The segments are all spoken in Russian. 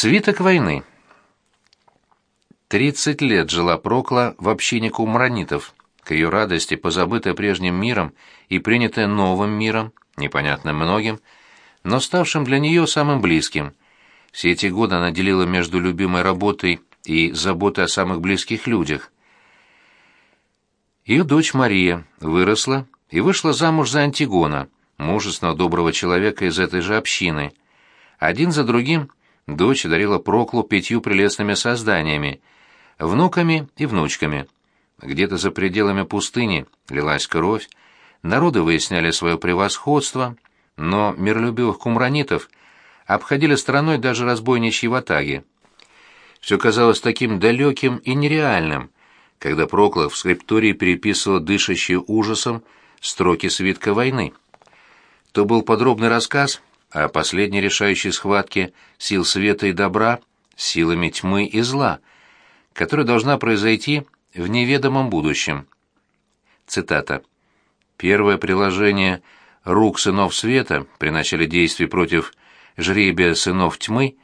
Свиток войны. Тридцать лет жила Прокла в общине кумранитов, к ее радости позабытая прежним миром и принятая новым миром, непонятным многим, но ставшим для нее самым близким. Все эти годы она делила между любимой работой и заботой о самых близких людях. Ее дочь Мария выросла и вышла замуж за Антигона, мужественного доброго человека из этой же общины. Один за другим дочь дарила Проклу пятью прелестными созданиями, внуками и внучками. Где-то за пределами пустыни лилась кровь, народы выясняли свое превосходство, но миролюбивых кумранитов обходили стороной даже разбойничьи ватаги. Все казалось таким далеким и нереальным, когда Прокла в скриптории переписывал дышащие ужасом строки свитка войны. То был подробный рассказ о последней решающей схватке сил света и добра с силами тьмы и зла, которая должна произойти в неведомом будущем. Цитата. Первое приложение рук сынов света при начале действий против жребия сынов тьмы,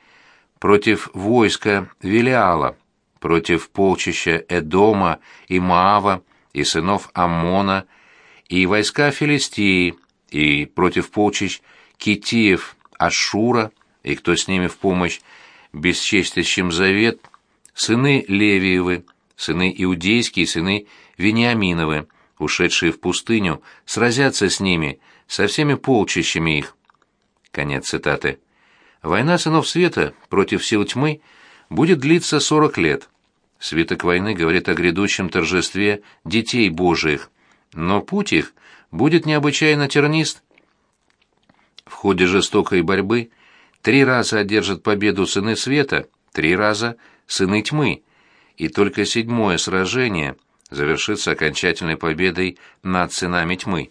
против войска Велиала, против полчища Эдома и Маава и сынов Аммона, и войска Филистии, и против полчищ Китиев, Ашура, и кто с ними в помощь бесчестящим завет, сыны Левиевы, сыны Иудейские, сыны Вениаминовы, ушедшие в пустыню, сразятся с ними, со всеми полчищами их. Конец цитаты. Война сынов света против сил тьмы будет длиться сорок лет. Свиток войны говорит о грядущем торжестве детей Божиих, но путь их будет необычайно тернист. В ходе жестокой борьбы три раза одержат победу сыны света, три раза сыны тьмы, и только седьмое сражение завершится окончательной победой над сынами тьмы.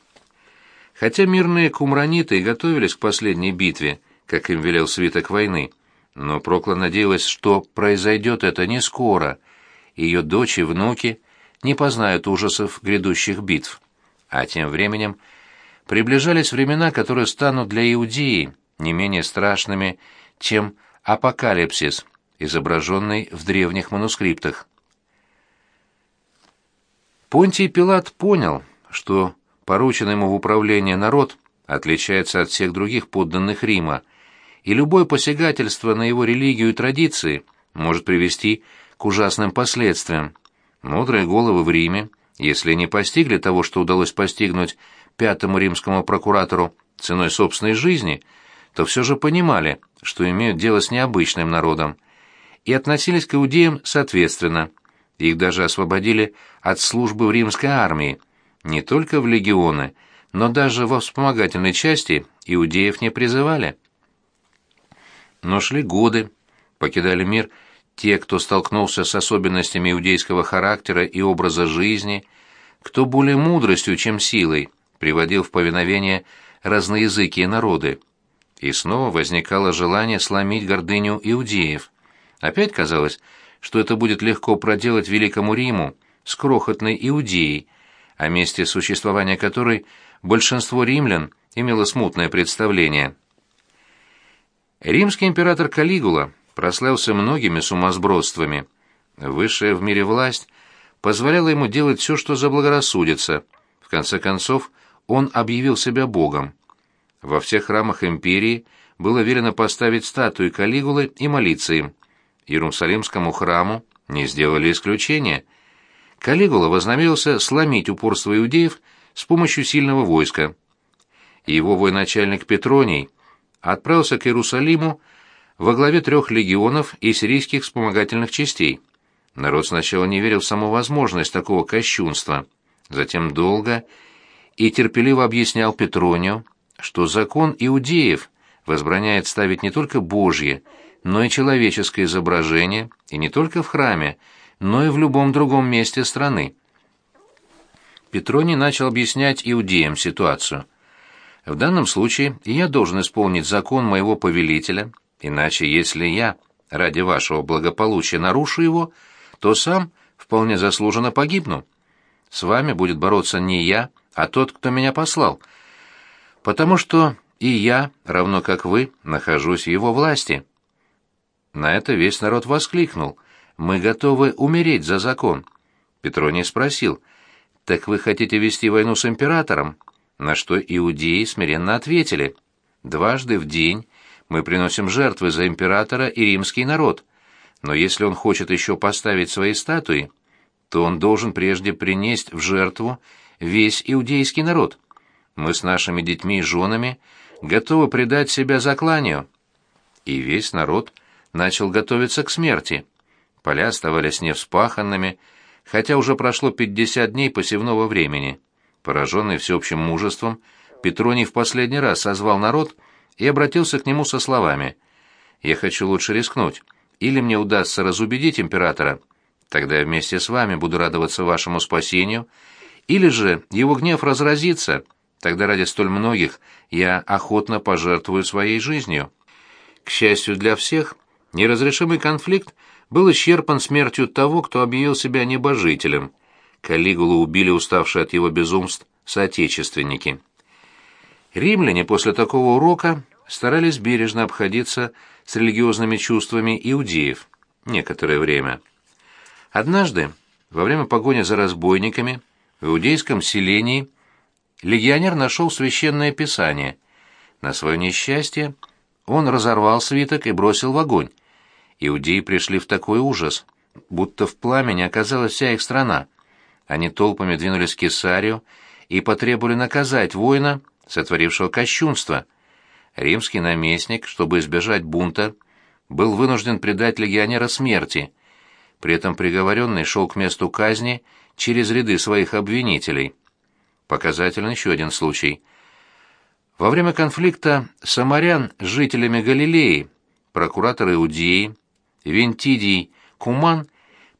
Хотя мирные кумраниты готовились к последней битве, как им велел свиток войны, но Прокла надеялась, что произойдет это не скоро, ее дочь и внуки не познают ужасов грядущих битв. А тем временем приближались времена, которые станут для Иудеи не менее страшными, чем апокалипсис, изображенный в древних манускриптах. Понтий Пилат понял, что порученный ему в управление народ отличается от всех других подданных Рима, и любое посягательство на его религию и традиции может привести к ужасным последствиям. Мудрые головы в Риме, если не постигли того, что удалось постигнуть пятому римскому прокуратору ценой собственной жизни, то все же понимали, что имеют дело с необычным народом, и относились к иудеям соответственно. Их даже освободили от службы в римской армии, не только в легионы, но даже во вспомогательной части иудеев не призывали. Но шли годы, покидали мир те, кто столкнулся с особенностями иудейского характера и образа жизни, кто более мудростью, чем силой, приводил в повиновение разноязыкие народы. И снова возникало желание сломить гордыню иудеев. Опять казалось, что это будет легко проделать Великому Риму с крохотной Иудеей, о месте существования которой большинство римлян имело смутное представление. Римский император Калигула прославился многими сумасбродствами. Высшая в мире власть позволяла ему делать все, что заблагорассудится. В конце концов, он объявил себя богом. Во всех храмах империи было велено поставить статуи Калигулы и молиться им. Иерусалимскому храму не сделали исключения. Калигула вознамерился сломить упорство иудеев с помощью сильного войска. Его военачальник Петроний отправился к Иерусалиму во главе трех легионов и сирийских вспомогательных частей. Народ сначала не верил в саму возможность такого кощунства, затем долго и терпеливо объяснял Петронию, что закон иудеев возбраняет ставить не только Божье, но и человеческое изображение, и не только в храме, но и в любом другом месте страны. Петроний начал объяснять иудеям ситуацию. В данном случае я должен исполнить закон моего повелителя, иначе если я ради вашего благополучия нарушу его, то сам вполне заслуженно погибну. С вами будет бороться не я, а тот, кто меня послал, потому что и я, равно как вы, нахожусь в его власти». На это весь народ воскликнул. «Мы готовы умереть за закон». Петроний спросил, «Так вы хотите вести войну с императором?» На что иудеи смиренно ответили, «Дважды в день мы приносим жертвы за императора и римский народ, но если он хочет еще поставить свои статуи, то он должен прежде принести в жертву весь иудейский народ. Мы с нашими детьми и женами готовы предать себя закланию». И весь народ начал готовиться к смерти. Поля оставались невспаханными, хотя уже прошло пятьдесят дней посевного времени. Пораженный всеобщим мужеством, Петроний в последний раз созвал народ и обратился к нему со словами «Я хочу лучше рискнуть. Или мне удастся разубедить императора, тогда я вместе с вами буду радоваться вашему спасению, или же его гнев разразится, тогда ради столь многих я охотно пожертвую своей жизнью». К счастью для всех, неразрешимый конфликт был исчерпан смертью того, кто объявил себя небожителем. Калигулу убили уставшие от его безумств соотечественники. Римляне после такого урока старались бережно обходиться с религиозными чувствами иудеев некоторое время. Однажды, во время погони за разбойниками, в иудейском селении легионер нашел священное писание. На свое несчастье он разорвал свиток и бросил в огонь. Иудеи пришли в такой ужас, будто в пламени оказалась вся их страна. Они толпами двинулись к Кесарию и потребовали наказать воина, сотворившего кощунство. Римский наместник, чтобы избежать бунта, был вынужден предать легионера смерти. При этом приговоренный шел к месту казни через ряды своих обвинителей. Показательный еще один случай – во время конфликта самарян с жителями Галилеи прокуратор Иудеи Вентидий Куман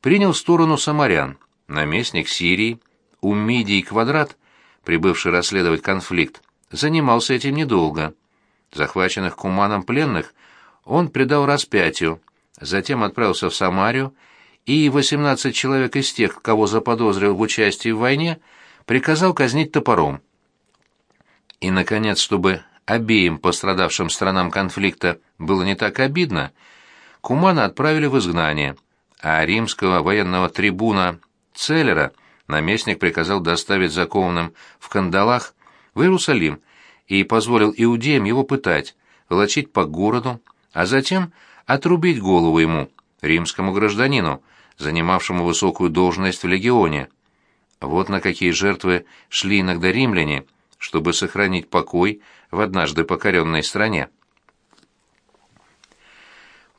принял сторону самарян. Наместник Сирии Умидий Квадрат, прибывший расследовать конфликт, занимался этим недолго. Захваченных Куманом пленных он предал распятию, затем отправился в Самарию, и 18 человек из тех, кого заподозрил в участии в войне, приказал казнить топором. И, наконец, чтобы обеим пострадавшим сторонам конфликта было не так обидно, Кумана отправили в изгнание, а римского военного трибуна Целлера наместник приказал доставить закованным в кандалах в Иерусалим и позволил иудеям его пытать, волочить по городу, а затем отрубить голову ему, римскому гражданину, занимавшему высокую должность в легионе. Вот на какие жертвы шли иногда римляне, чтобы сохранить покой в однажды покоренной стране.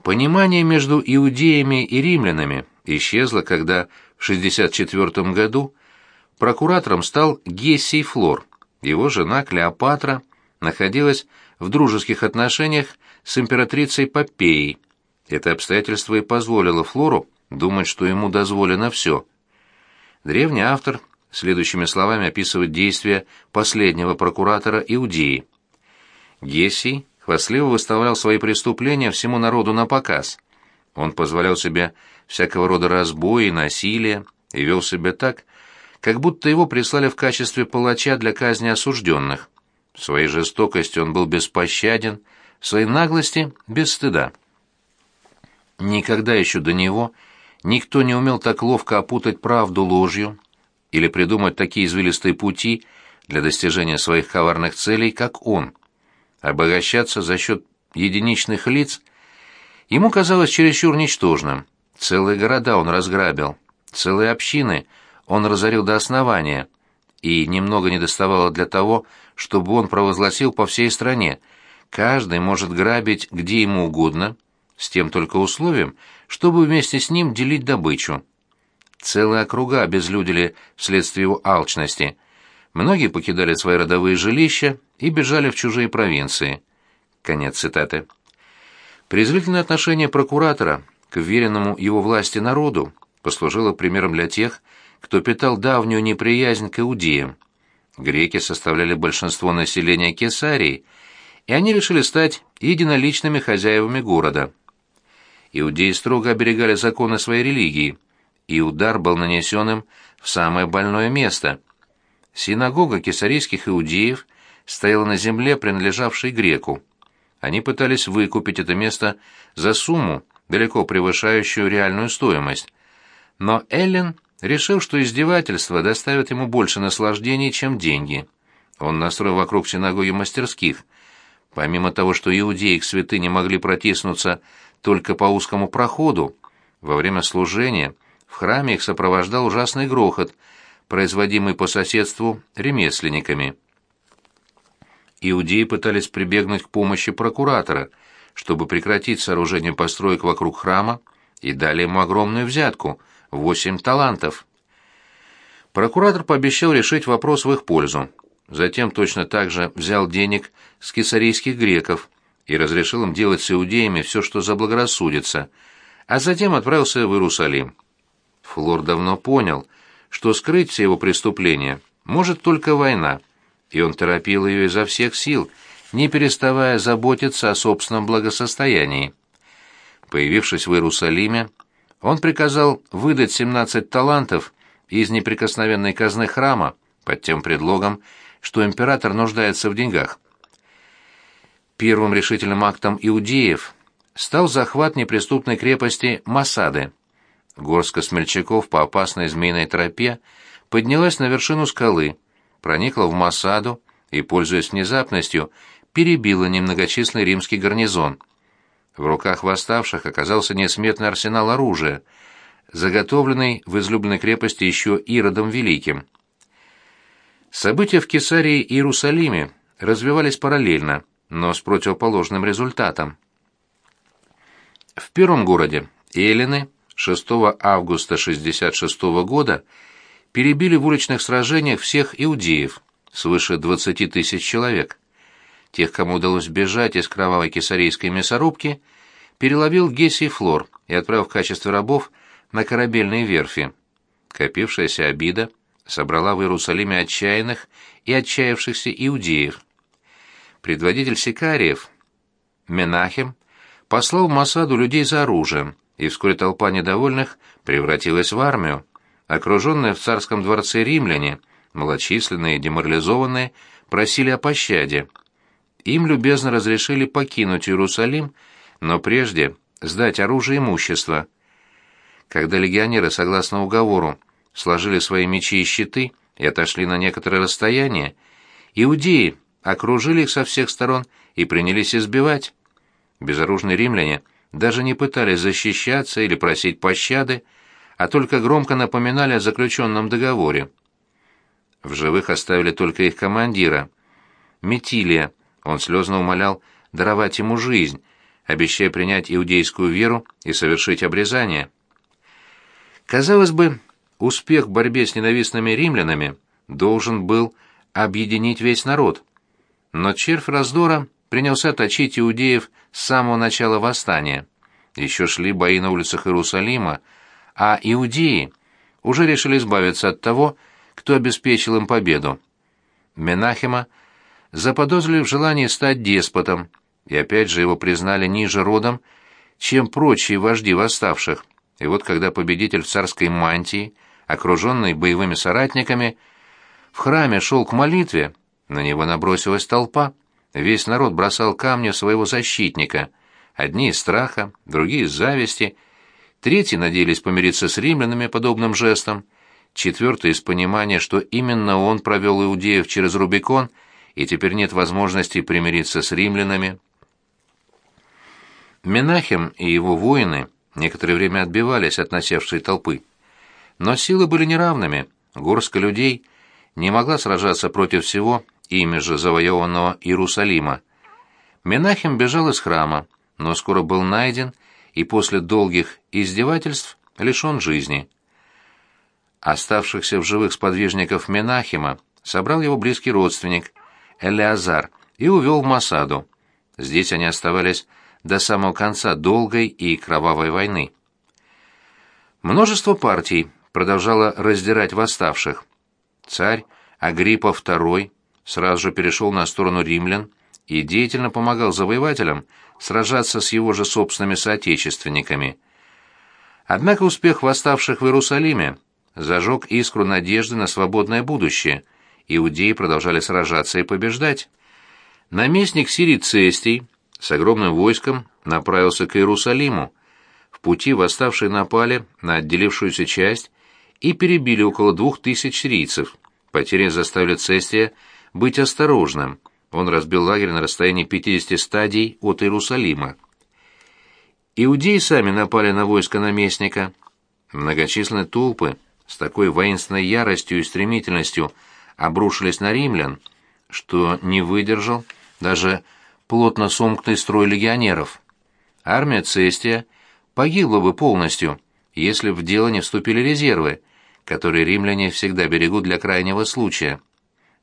Понимание между иудеями и римлянами исчезло, когда в 64 году прокуратором стал Гессий Флор. Его жена Клеопатра находилась в дружеских отношениях с императрицей Попеей. Это обстоятельство и позволило Флору думать, что ему дозволено все. Древний автор следующими словами описывает действия последнего прокуратора Иудеи. Гессий хвастливо выставлял свои преступления всему народу на показ. Он позволял себе всякого рода разбои, насилие и вел себя так, как будто его прислали в качестве палача для казни осужденных. В своей жестокости он был беспощаден, в своей наглости — без стыда. Никогда еще до него никто не умел так ловко опутать правду ложью, или придумать такие извилистые пути для достижения своих коварных целей, как он. Обогащаться за счет единичных лиц ему казалось чересчур ничтожным. Целые города он разграбил, целые общины он разорил до основания, и немного не доставало для того, чтобы он провозгласил по всей стране, каждый может грабить где ему угодно, с тем только условием, чтобы вместе с ним делить добычу. Целые округа обезлюдили вследствие его алчности. Многие покидали свои родовые жилища и бежали в чужие провинции. Конец цитаты. Презрительное отношение прокуратора к веренному его власти народу послужило примером для тех, кто питал давнюю неприязнь к иудеям. Греки составляли большинство населения Кесарии, и они решили стать единоличными хозяевами города. Иудеи строго оберегали законы своей религии – и удар был нанесен им в самое больное место. Синагога кесарийских иудеев стояла на земле, принадлежавшей греку. Они пытались выкупить это место за сумму, далеко превышающую реальную стоимость. Но Эллен решил, что издевательство доставит ему больше наслаждений, чем деньги. Он настроил вокруг синагоги мастерских. Помимо того, что иудеи к святыне могли протиснуться только по узкому проходу, во время служения в храме их сопровождал ужасный грохот, производимый по соседству ремесленниками. Иудеи пытались прибегнуть к помощи прокуратора, чтобы прекратить сооружение построек вокруг храма и дали ему огромную взятку – восемь талантов. Прокуратор пообещал решить вопрос в их пользу. Затем точно так же взял денег с кесарийских греков и разрешил им делать с иудеями все, что заблагорассудится, а затем отправился в Иерусалим. Флор давно понял, что скрыть все его преступления может только война, и он торопил ее изо всех сил, не переставая заботиться о собственном благосостоянии. Появившись в Иерусалиме, он приказал выдать 17 талантов из неприкосновенной казны храма под тем предлогом, что император нуждается в деньгах. Первым решительным актом иудеев стал захват неприступной крепости Масады. Горстка смельчаков по опасной змеиной тропе поднялась на вершину скалы, проникла в Масаду и, пользуясь внезапностью, перебила немногочисленный римский гарнизон. В руках восставших оказался несметный арсенал оружия, заготовленный в излюбленной крепости еще Иродом Великим. События в Кесарии и Иерусалиме развивались параллельно, но с противоположным результатом. В первом городе Эллины 6 августа 66 года перебили в уличных сражениях всех иудеев, свыше 20 тысяч человек. Тех, кому удалось бежать из кровавой кесарийской мясорубки, переловил Гесий Флор и отправил в качестве рабов на корабельные верфи. Копившаяся обида – собрала в Иерусалиме отчаянных и отчаявшихся иудеев. Предводитель сикариев, Менахем, послал Масаду людей за оружием, и вскоре толпа недовольных превратилась в армию. Окруженные в царском дворце римляне, малочисленные и деморализованные, просили о пощаде. Им любезно разрешили покинуть Иерусалим, но прежде сдать оружие и имущество. Когда легионеры, согласно уговору, сложили свои мечи и щиты и отошли на некоторое расстояние, иудеи окружили их со всех сторон и принялись избивать. Безоружные римляне даже не пытались защищаться или просить пощады, а только громко напоминали о заключенном договоре. В живых оставили только их командира. Метилия, он слезно умолял даровать ему жизнь, обещая принять иудейскую веру и совершить обрезание. Казалось бы, успех в борьбе с ненавистными римлянами должен был объединить весь народ. Но червь раздора принялся точить иудеев с самого начала восстания. Еще шли бои на улицах Иерусалима, а иудеи уже решили избавиться от того, кто обеспечил им победу. Менахема заподозрили в желании стать деспотом, и опять же его признали ниже родом, чем прочие вожди восставших. И вот когда победитель в царской мантии окруженный боевыми соратниками, в храме шел к молитве, на него набросилась толпа. Весь народ бросал камни своего защитника. Одни из страха, другие из зависти, третьи надеялись помириться с римлянами подобным жестом, четвертый из понимания, что именно он провел иудеев через Рубикон, и теперь нет возможности примириться с римлянами. Менахем и его воины некоторое время отбивались от насевшей толпы. Но силы были неравными. Горстка людей не могла сражаться против всего ими же завоеванного Иерусалима. Менахем бежал из храма, но скоро был найден и после долгих издевательств лишен жизни. Оставшихся в живых сподвижников Менахема собрал его близкий родственник Элеазар и увел в Масаду. Здесь они оставались до самого конца долгой и кровавой войны. Множество партий продолжала раздирать восставших. Царь Агриппа II сразу же перешел на сторону римлян и деятельно помогал завоевателям сражаться с его же собственными соотечественниками. Однако успех восставших в Иерусалиме зажег искру надежды на свободное будущее. Иудеи продолжали сражаться и побеждать. Наместник Сирии Цестий с огромным войском направился к Иерусалиму. пути восставшие напали на отделившуюся часть и перебили около двух тысяч сирийцев. Потери заставили Цестия быть осторожным. Он разбил лагерь на расстоянии 50 стадий от Иерусалима. Иудеи сами напали на войско наместника. Многочисленные толпы с такой воинственной яростью и стремительностью обрушились на римлян, что не выдержал даже плотно сомкнутый строй легионеров. Армия Цестия погибла бы полностью, если в дело не вступили резервы, которые римляне всегда берегут для крайнего случая.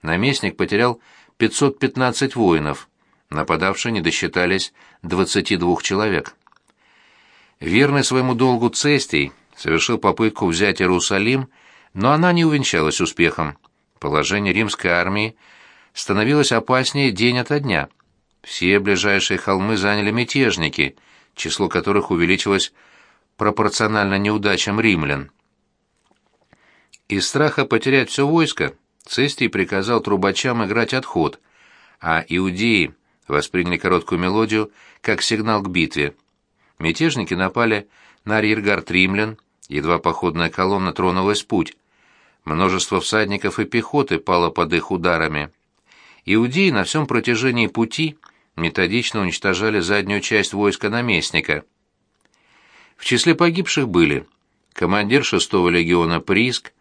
Наместник потерял 515 воинов, нападавшие не досчитались 22 человек. Верный своему долгу Цестий совершил попытку взять Иерусалим, но она не увенчалась успехом. Положение римской армии становилось опаснее день ото дня. Все ближайшие холмы заняли мятежники, число которых увеличилось пропорционально неудачам римлян. Из страха потерять все войско Цестий приказал трубачам играть отход, а иудеи восприняли короткую мелодию как сигнал к битве. Мятежники напали на арьергард римлян, едва походная колонна тронулась путь. Множество всадников и пехоты пало под их ударами. Иудеи на всем протяжении пути методично уничтожали заднюю часть войска наместника. В числе погибших были командир 6-го легиона Приск,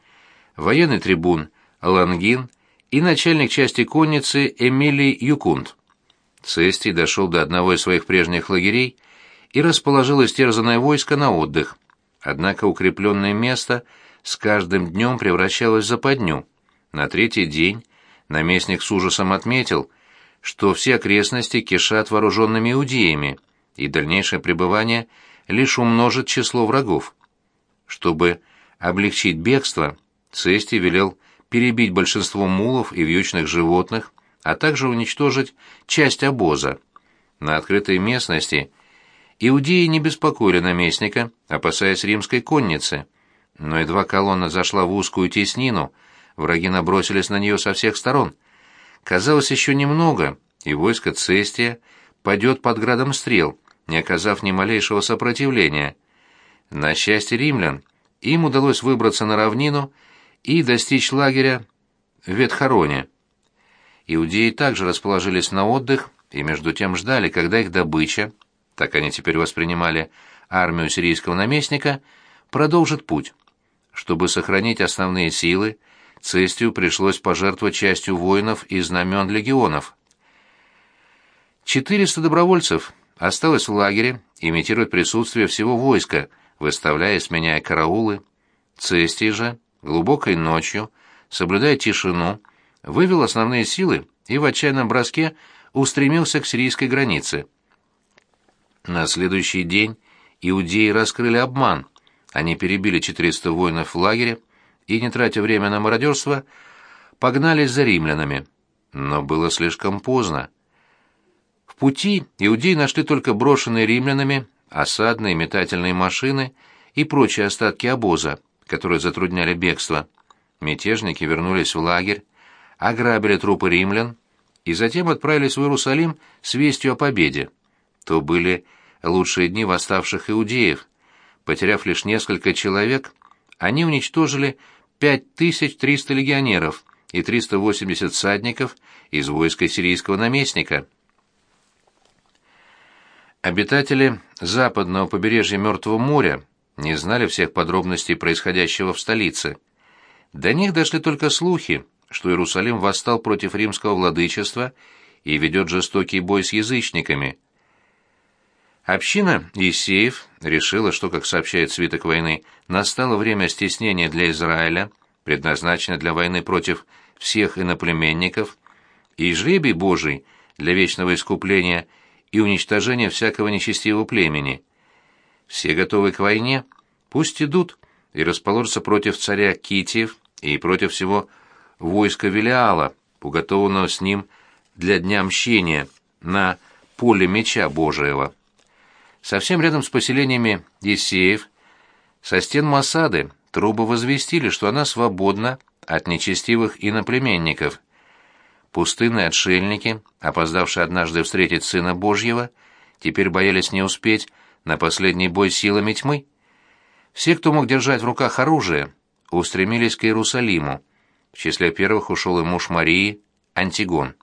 военный трибун Лангин и начальник части конницы Эмилий Юкунд. Цестий дошел до одного из своих прежних лагерей и расположил истерзанное войско на отдых. Однако укрепленное место с каждым днем превращалось в западню. На третий день наместник с ужасом отметил, что все окрестности кишат вооруженными иудеями, и дальнейшее пребывание лишь умножит число врагов. Чтобы облегчить бегство, Цестий велел перебить большинство мулов и вьючных животных, а также уничтожить часть обоза. На открытой местности Иудеи не беспокоили наместника, опасаясь римской конницы. Но едва колонна зашла в узкую теснину, враги набросились на нее со всех сторон. Казалось, еще немного, и войско Цестия падет под градом стрел, не оказав ни малейшего сопротивления. На счастье римлян, им удалось выбраться на равнину и достичь лагеря в Ветхороне. Иудеи также расположились на отдых и между тем ждали, когда их добыча, так они теперь воспринимали армию сирийского наместника, продолжит путь. Чтобы сохранить основные силы, Цестию пришлось пожертвовать частью воинов и знамен легионов. 400 добровольцев осталось в лагере имитировать присутствие всего войска, выставляя и сменяя караулы. Цестий же, глубокой ночью, соблюдая тишину, вывел основные силы и в отчаянном броске устремился к сирийской границе. На следующий день иудеи раскрыли обман. Они перебили 400 воинов в лагере и, не тратя время на мародерство, погнались за римлянами. Но было слишком поздно. В пути иудеи нашли только брошенные римлянами осадные метательные машины и прочие остатки обоза, которые затрудняли бегство. Мятежники вернулись в лагерь, ограбили трупы римлян и затем отправились в Иерусалим с вестью о победе то были лучшие дни восставших иудеев. Потеряв лишь несколько человек, они уничтожили 5300 легионеров и 380 всадников из войска сирийского наместника. Обитатели западного побережья Мертвого моря не знали всех подробностей происходящего в столице. До них дошли только слухи, что Иерусалим восстал против римского владычества и ведет жестокий бой с язычниками – Община Исеев решила, что, как сообщает свиток войны, настало время стеснения для Израиля, предназначенное для войны против всех иноплеменников, и жребий Божий для вечного искупления и уничтожения всякого нечестивого племени. Все готовы к войне, пусть идут и расположатся против царя Китиев и против всего войска Велиала, уготованного с ним для дня мщения на поле меча Божиего. Совсем рядом с поселениями Есеев, со стен Масады, трубы возвестили, что она свободна от нечестивых иноплеменников. Пустынные отшельники, опоздавшие однажды встретить Сына Божьего, теперь боялись не успеть на последний бой силами тьмы? Все, кто мог держать в руках оружие, устремились к Иерусалиму. В числе первых ушел и муж Марии, Антигон.